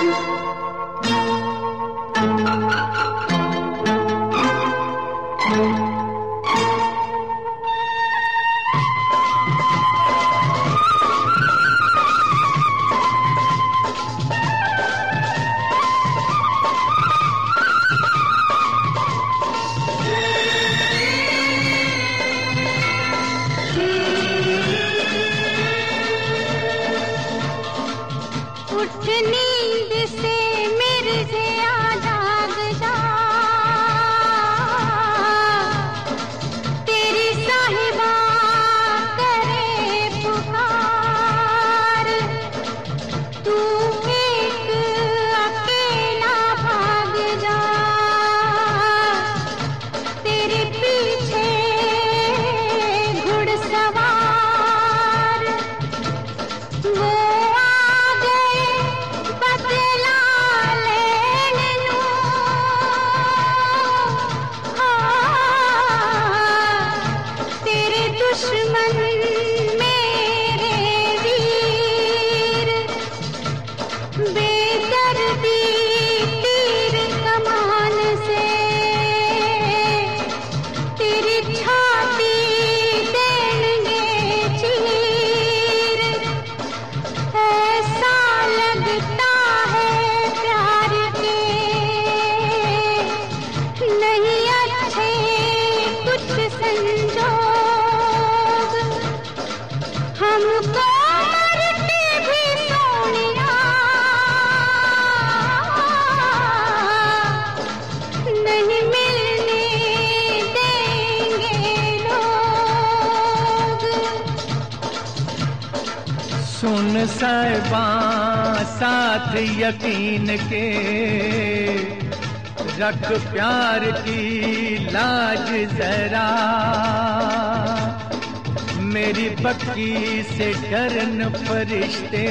thank you उठ नींद से मेरे से आजा। 是吗？सुन साहिबा, साथ यकीन के। रख प्यार की लाज जरा। मेरी बक्की से डरन फरिश्ते,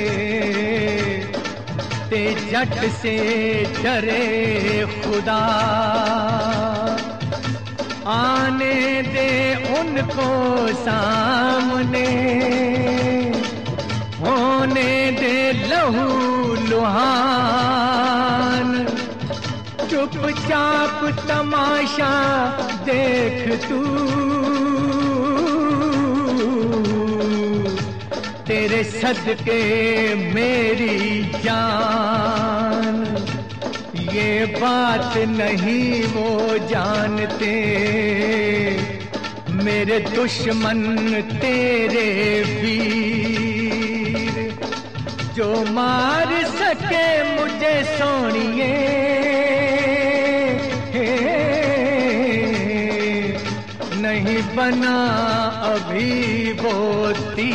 ते जट से डरे खुदा। आने दे उनको सामने। लहू लुहान। चुपचाप तमाशा देख तू। तेरे सदके मेरी जान। ये बात नहीं वो जानते। मेरे दुश्मन तेरे वीर जो मार सके मुझे सोनिए। नहीं बना अभी बोती